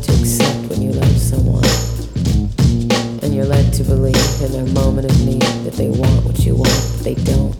hard to accept when you love someone. And you're led to believe in their moment of need that they want what you want, but they don't.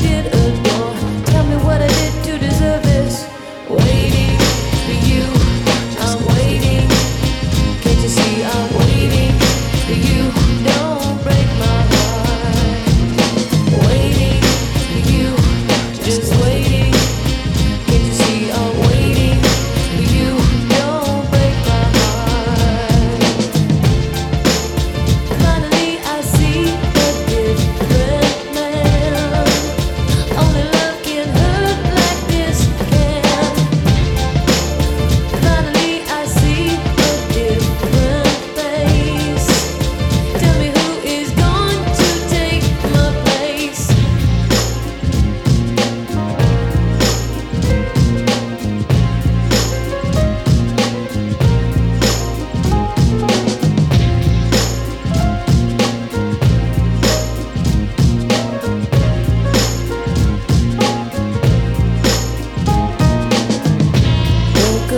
did